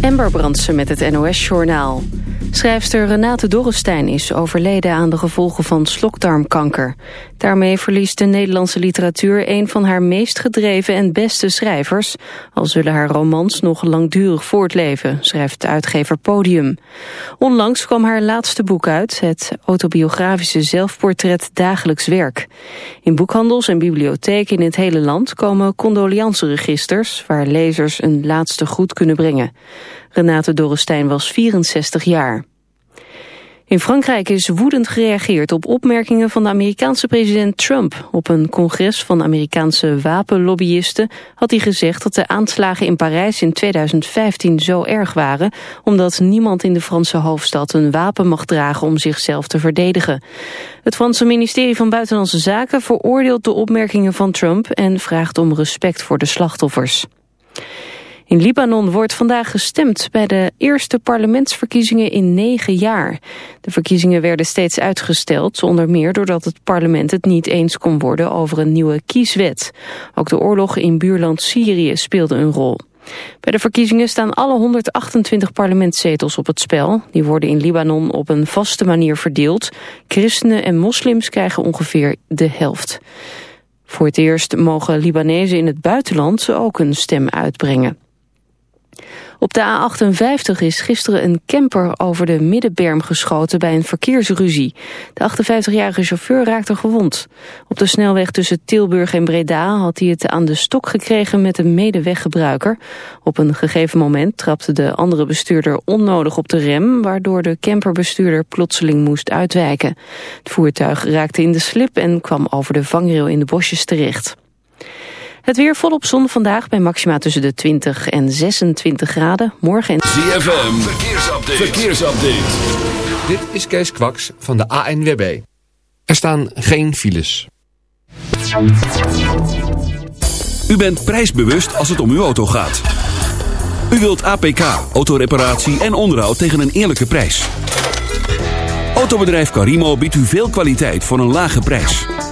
Ember Brandsen met het NOS-journaal. Schrijfster Renate Dorrestein is overleden aan de gevolgen van slokdarmkanker. Daarmee verliest de Nederlandse literatuur een van haar meest gedreven en beste schrijvers. Al zullen haar romans nog langdurig voortleven, schrijft uitgever Podium. Onlangs kwam haar laatste boek uit, het autobiografische zelfportret Dagelijks Werk. In boekhandels en bibliotheken in het hele land komen condolianceregisters... waar lezers een laatste groet kunnen brengen. Renate Dorrestein was 64 jaar. In Frankrijk is woedend gereageerd op opmerkingen van de Amerikaanse president Trump. Op een congres van Amerikaanse wapenlobbyisten had hij gezegd dat de aanslagen in Parijs in 2015 zo erg waren, omdat niemand in de Franse hoofdstad een wapen mag dragen om zichzelf te verdedigen. Het Franse ministerie van Buitenlandse Zaken veroordeelt de opmerkingen van Trump en vraagt om respect voor de slachtoffers. In Libanon wordt vandaag gestemd bij de eerste parlementsverkiezingen in negen jaar. De verkiezingen werden steeds uitgesteld, onder meer doordat het parlement het niet eens kon worden over een nieuwe kieswet. Ook de oorlog in buurland Syrië speelde een rol. Bij de verkiezingen staan alle 128 parlementszetels op het spel. Die worden in Libanon op een vaste manier verdeeld. Christenen en moslims krijgen ongeveer de helft. Voor het eerst mogen Libanezen in het buitenland ook een stem uitbrengen. Op de A58 is gisteren een camper over de middenberm geschoten bij een verkeersruzie. De 58-jarige chauffeur raakte gewond. Op de snelweg tussen Tilburg en Breda had hij het aan de stok gekregen met een medeweggebruiker. Op een gegeven moment trapte de andere bestuurder onnodig op de rem, waardoor de camperbestuurder plotseling moest uitwijken. Het voertuig raakte in de slip en kwam over de vangrail in de bosjes terecht. Het weer volop zon vandaag bij maxima tussen de 20 en 26 graden. Morgen en... ZFM, verkeersupdate. verkeersupdate. Dit is Kees Kwaks van de ANWB. Er staan geen files. U bent prijsbewust als het om uw auto gaat. U wilt APK, autoreparatie en onderhoud tegen een eerlijke prijs. Autobedrijf Carimo biedt u veel kwaliteit voor een lage prijs.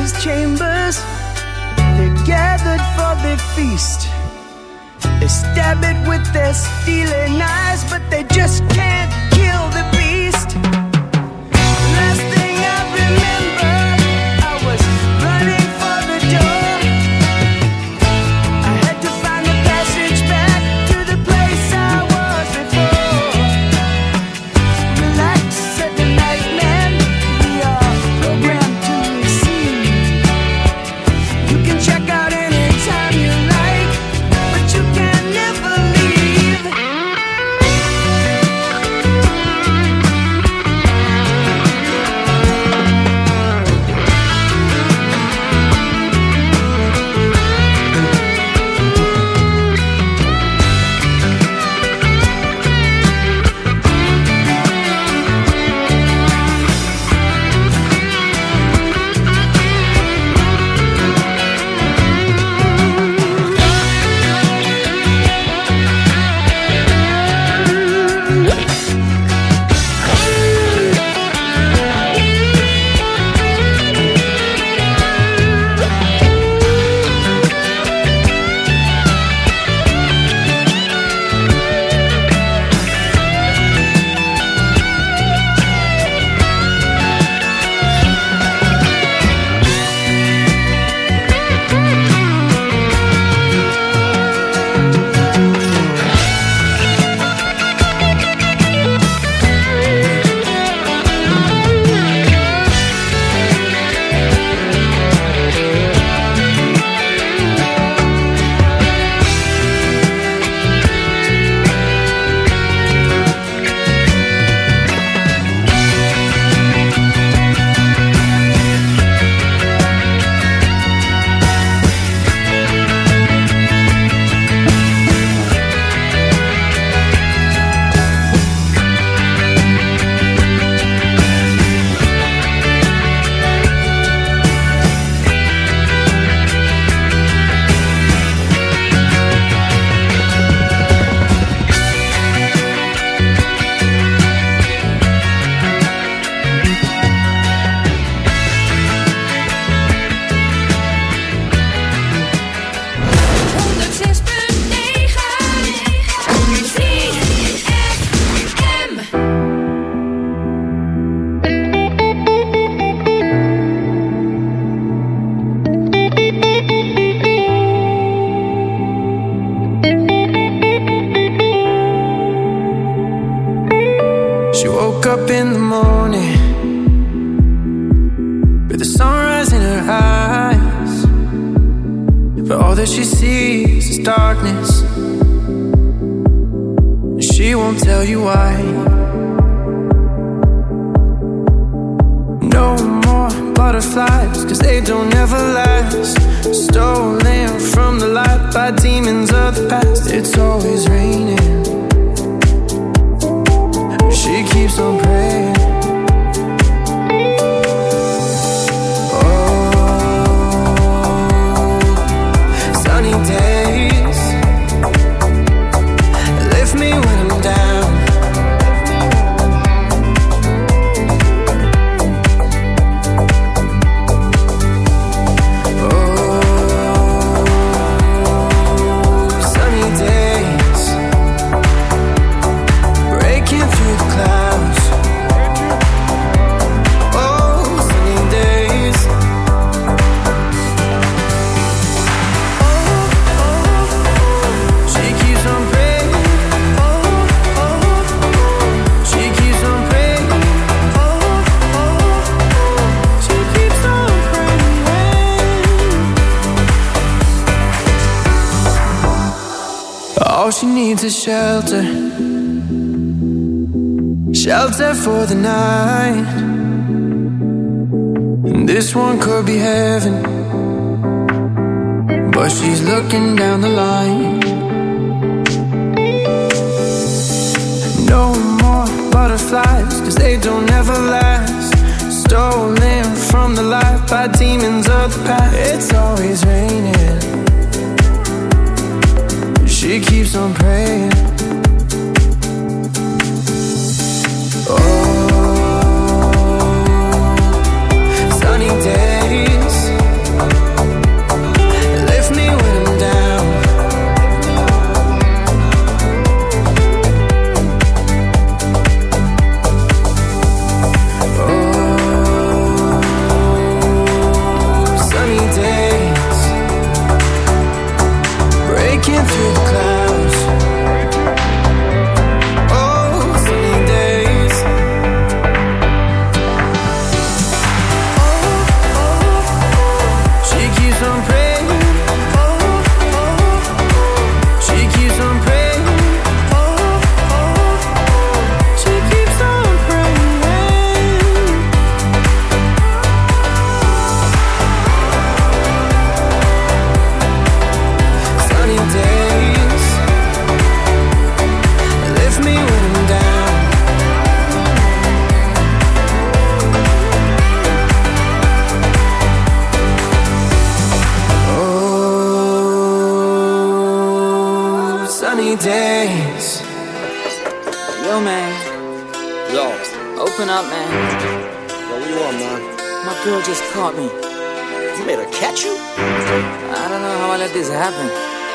his chambers. They're gathered for the feast. They stab it with their stealing eyes, but they just can't. Tonight. night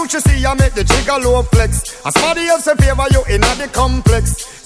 I used to see you make the trigger low flex. As somebody else in favor you in the complex.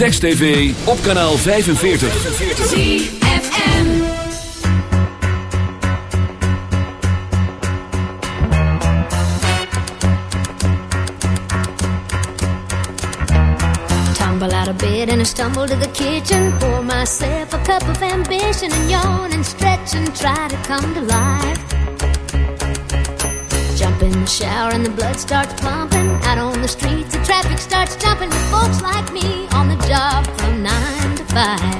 Text TV op kanaal 45. 45. Tumble out of bed and I stumble to the kitchen Pour myself a cup of ambition And yawn and stretch and try to come to life Jump in the shower and the blood starts pumping Out on the streets the traffic starts jumping With folks like me on the job from nine to five.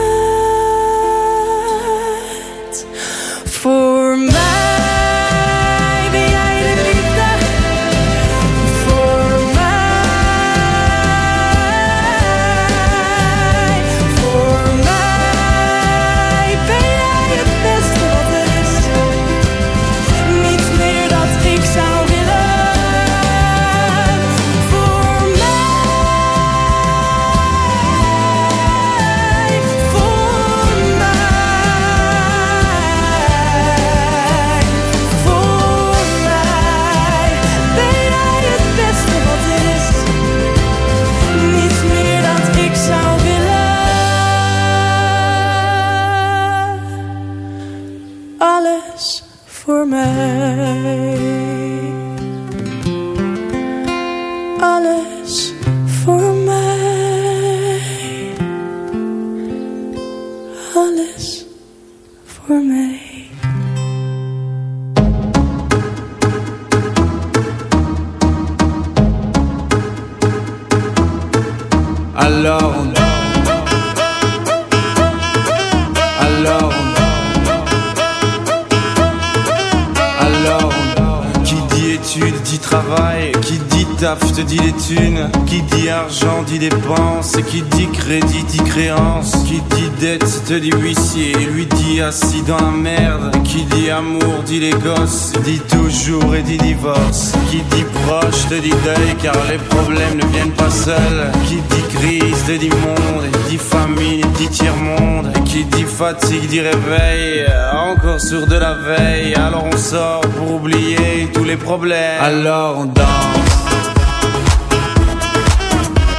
Les gosses Dit toujours et dit divorce. Qui dit proche te dit deuil Car les problèmes ne viennent pas seuls. Qui dit crise te dit monde Et dit famine dit tiers-monde. Qui dit fatigue dit réveil Encore sur de la veille. Alors on sort pour oublier tous les problèmes. Alors on danse.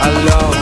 Alors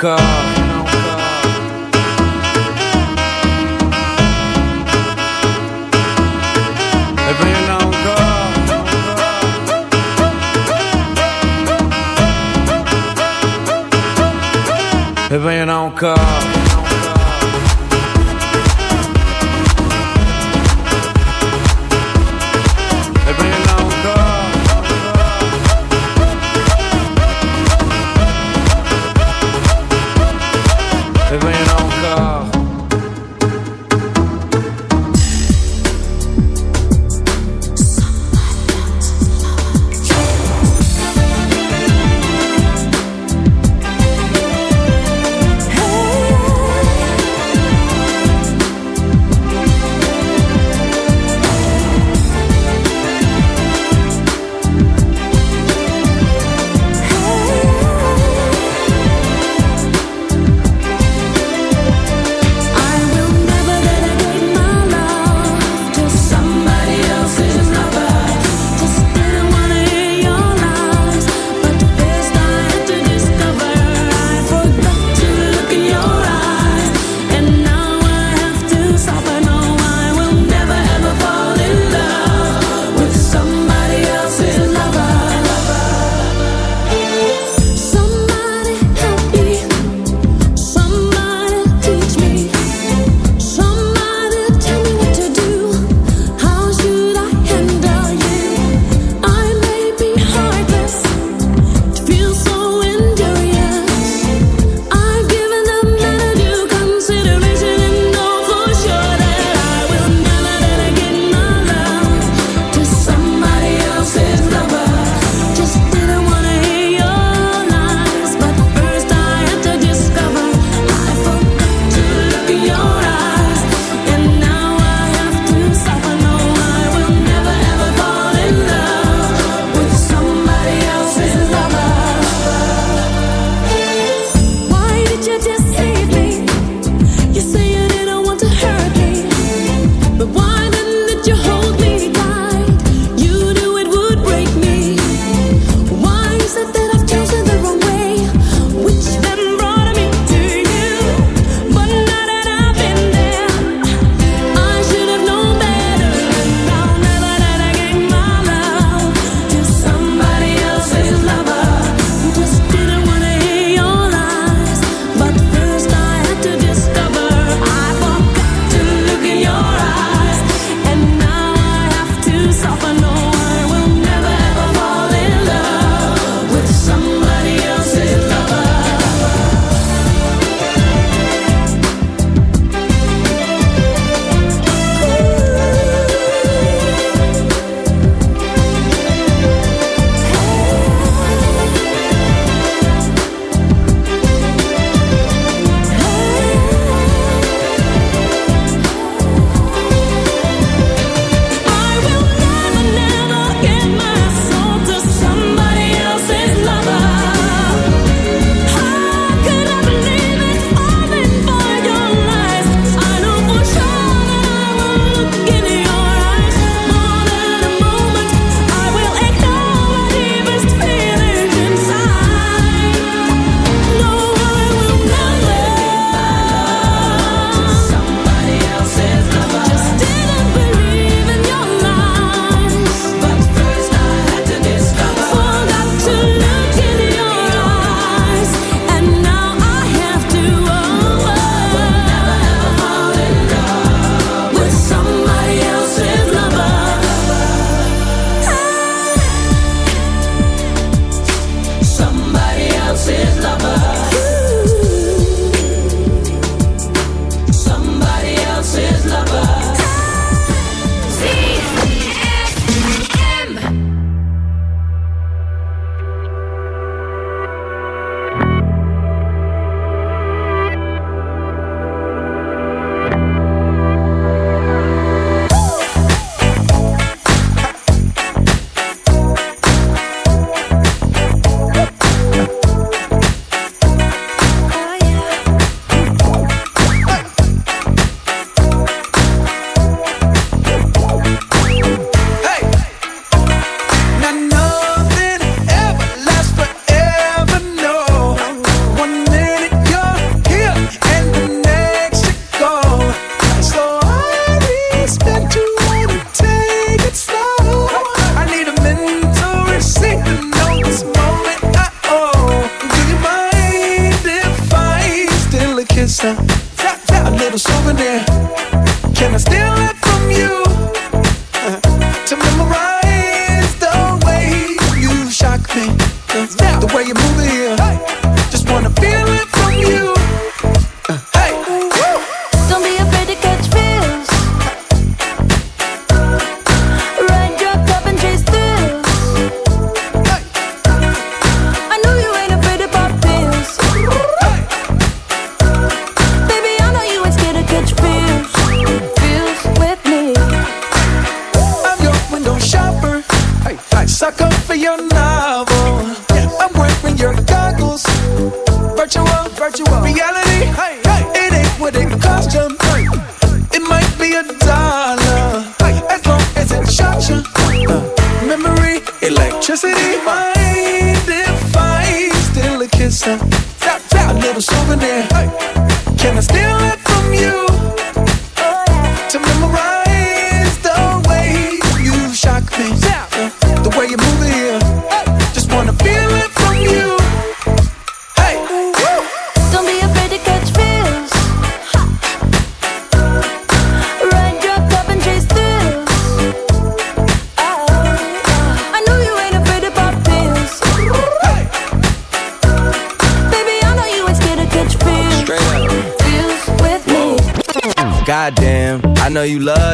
encore E ben je nou encore E ben je nou encore Sucker for your novel. I'm wearing your goggles. Virtual, virtual know you love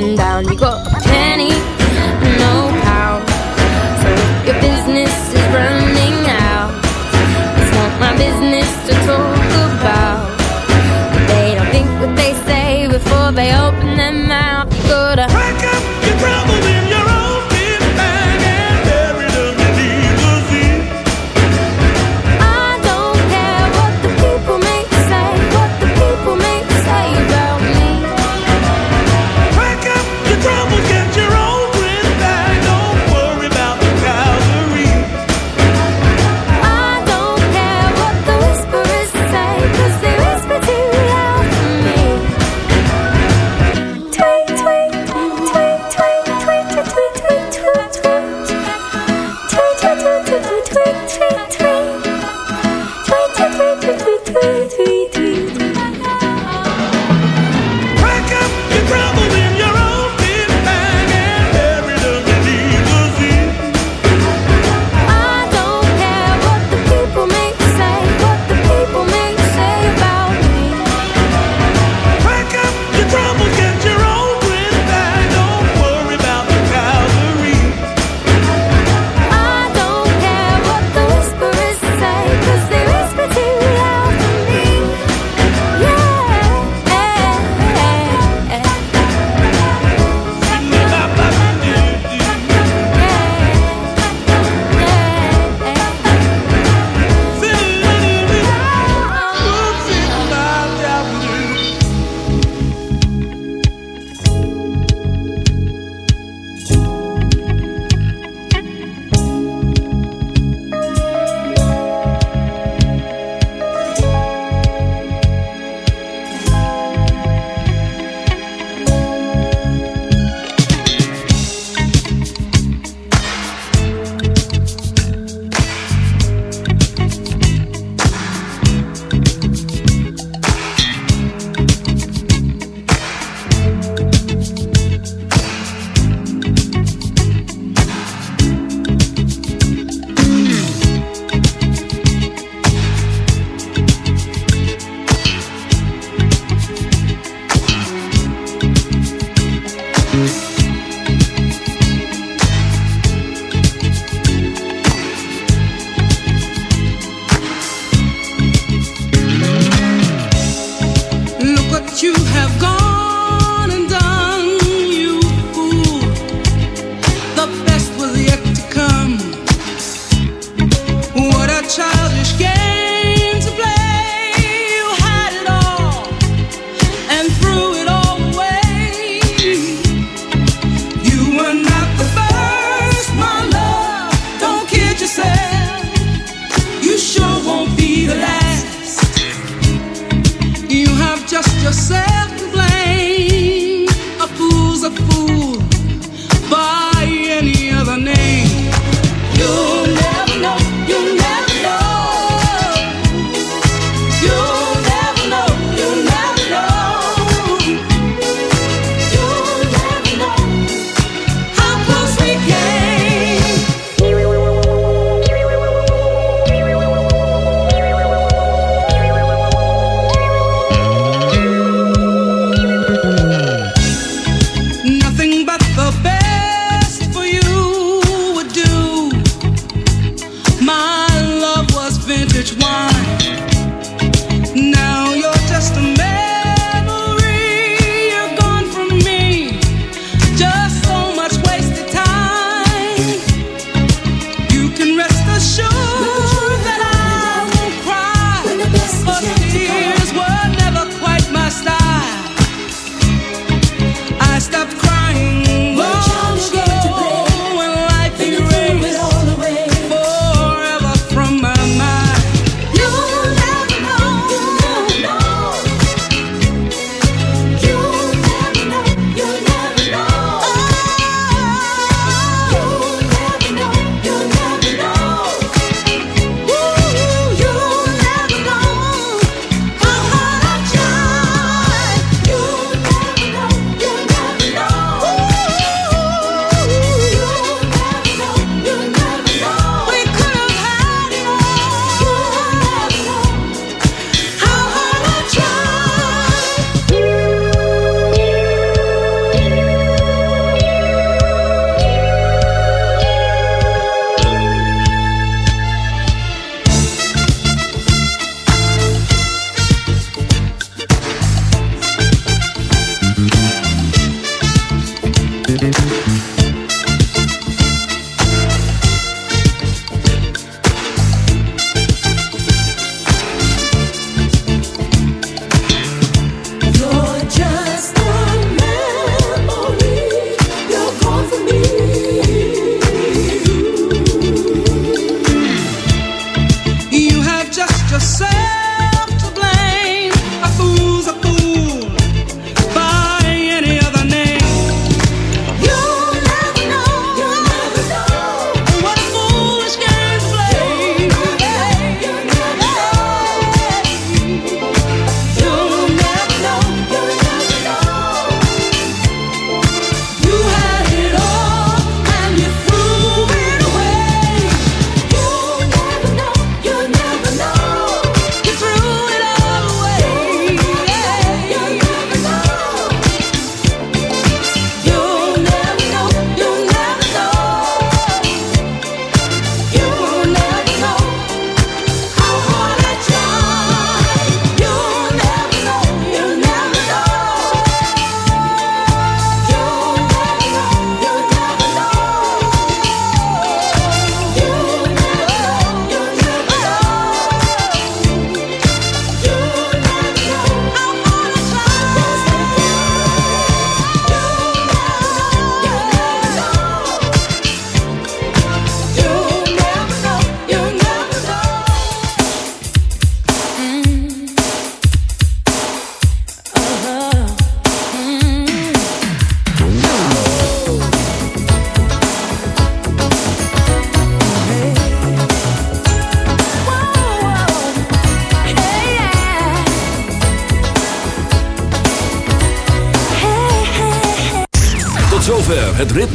going down. You got a just yourself.